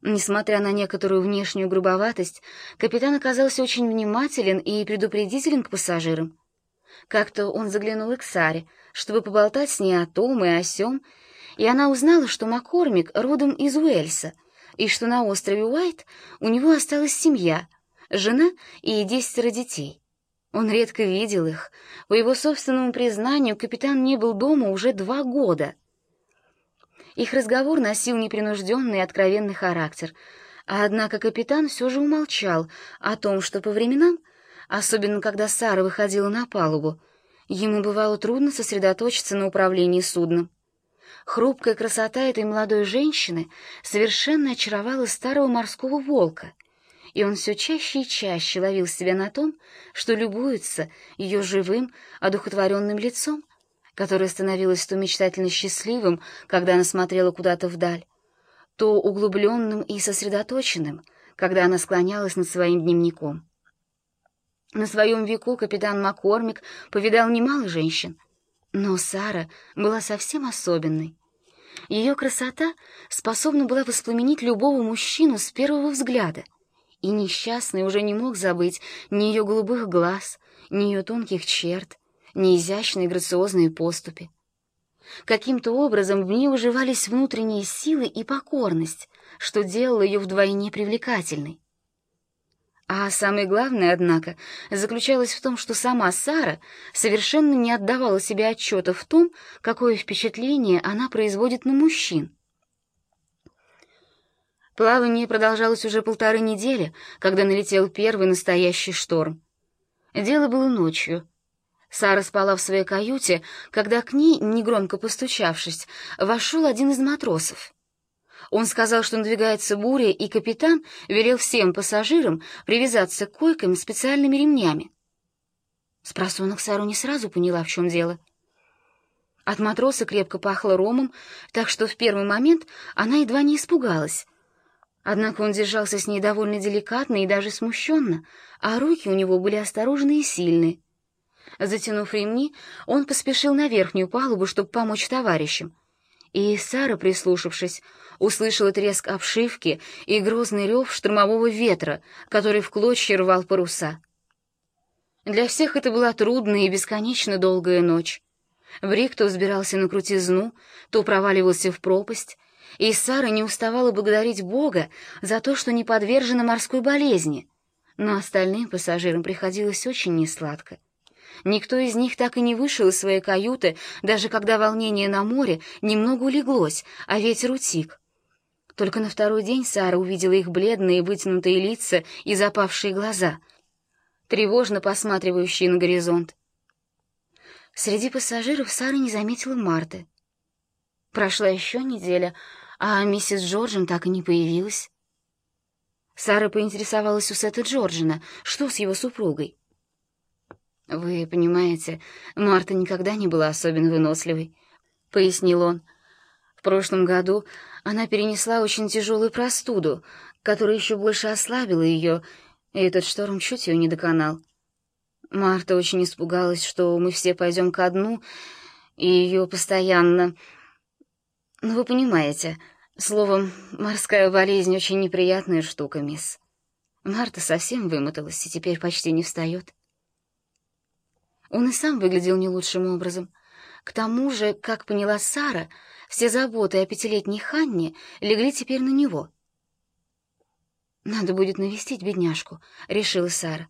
Несмотря на некоторую внешнюю грубоватость, капитан оказался очень внимателен и предупредителен к пассажирам. Как-то он заглянул к Саре, чтобы поболтать с ней о том и о сём, и она узнала, что Маккормик родом из Уэльса, и что на острове Уайт у него осталась семья, жена и десятеро детей. Он редко видел их. По его собственному признанию, капитан не был дома уже два года — их разговор носил непринужденный и откровенный характер, а однако капитан все же умолчал о том, что по временам, особенно когда Сара выходила на палубу, ему бывало трудно сосредоточиться на управлении судном. Хрупкая красота этой молодой женщины совершенно очаровала старого морского волка, и он все чаще и чаще ловил себя на том, что любуется ее живым, одухотворенным лицом, которое становилось то мечтательно счастливым, когда она смотрела куда-то вдаль, то углубленным и сосредоточенным, когда она склонялась над своим дневником. На своем веку капитан Маккормик повидал немало женщин, но Сара была совсем особенной. Ее красота способна была воспламенить любого мужчину с первого взгляда, и несчастный уже не мог забыть ни ее голубых глаз, ни ее тонких черт, неизящные грациозные поступи. Каким-то образом в ней уживались внутренние силы и покорность, что делало ее вдвойне привлекательной. А самое главное, однако, заключалось в том, что сама Сара совершенно не отдавала себе отчета в том, какое впечатление она производит на мужчин. Плавание продолжалось уже полторы недели, когда налетел первый настоящий шторм. Дело было ночью, Сара спала в своей каюте, когда к ней, негромко постучавшись, вошел один из матросов. Он сказал, что надвигается буря, и капитан велел всем пассажирам привязаться к койкам специальными ремнями. Спросонок Сару не сразу поняла, в чем дело. От матроса крепко пахло ромом, так что в первый момент она едва не испугалась. Однако он держался с ней довольно деликатно и даже смущенно, а руки у него были осторожные и сильные. Затянув ремни, он поспешил на верхнюю палубу, чтобы помочь товарищам. И Сара, прислушавшись, услышала треск обшивки и грозный рев штормового ветра, который в клочья рвал паруса. Для всех это была трудная и бесконечно долгая ночь. Брик то взбирался на крутизну, то проваливался в пропасть, и Сара не уставала благодарить Бога за то, что не подвержена морской болезни, но остальным пассажирам приходилось очень несладко. Никто из них так и не вышел из своей каюты, даже когда волнение на море немного улеглось, а ветер утих. Только на второй день Сара увидела их бледные вытянутые лица и запавшие глаза, тревожно посматривающие на горизонт. Среди пассажиров Сара не заметила Марты. Прошла еще неделя, а миссис Джорджин так и не появилась. Сара поинтересовалась у Сета Джорджина, что с его супругой. «Вы понимаете, Марта никогда не была особенно выносливой», — пояснил он. «В прошлом году она перенесла очень тяжелую простуду, которая еще больше ослабила ее, и этот шторм чуть ее не доконал. Марта очень испугалась, что мы все пойдем ко дну, и ее постоянно... Ну, вы понимаете, словом, морская болезнь — очень неприятная штука, мисс. Марта совсем вымоталась и теперь почти не встает». Он и сам выглядел не лучшим образом. К тому же, как поняла Сара, все заботы о пятилетней Ханне легли теперь на него. «Надо будет навестить бедняжку», — решила Сара.